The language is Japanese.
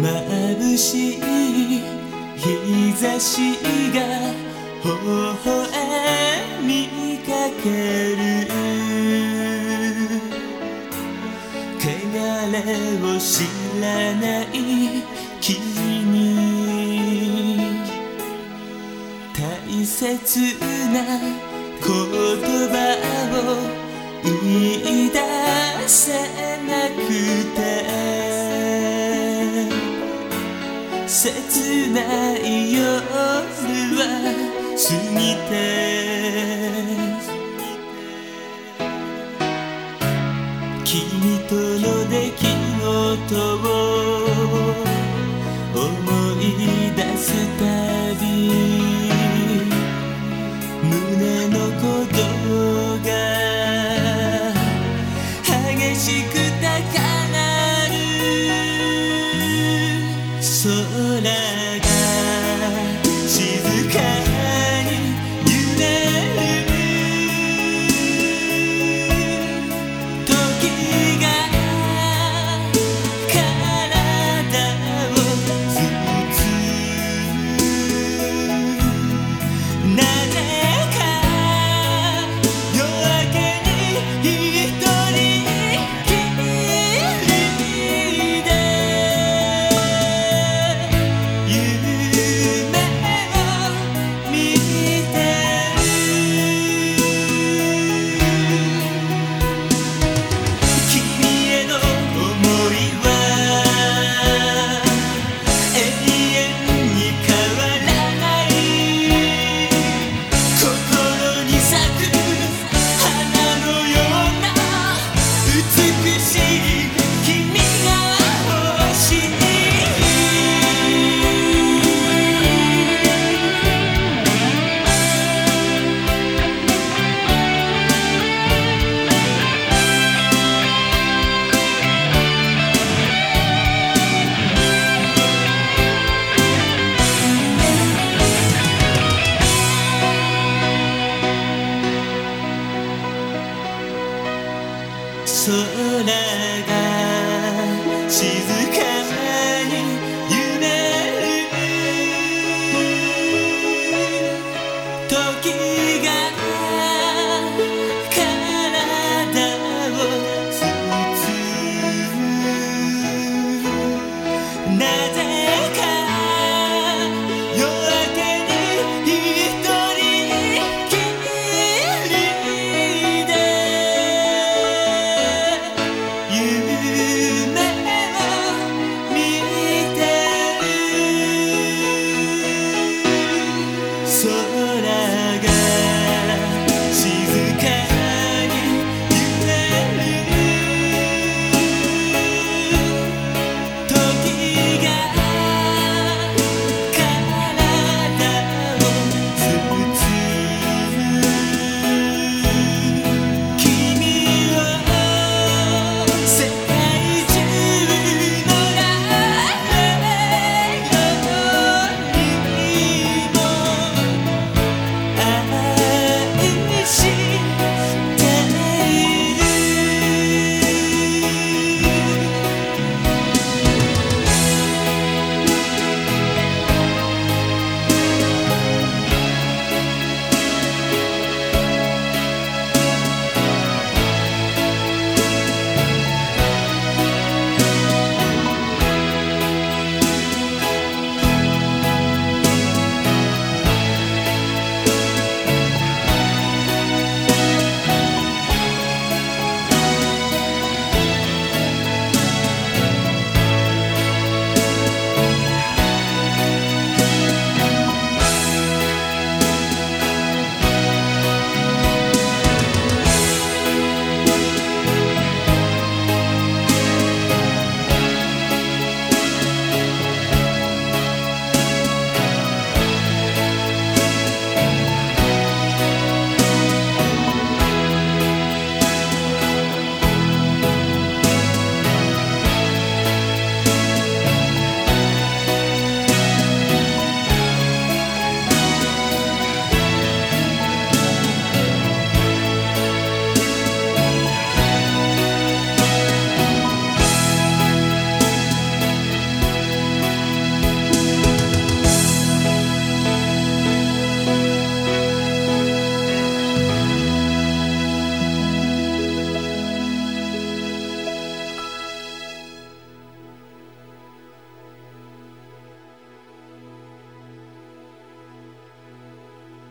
眩しい日差しが微笑みかける。汚れを知らない君大切な言葉を言い出切ない夜は過ぎて君との出来事を思い出すたなぜか夜明けに人空が静かに揺れる。時が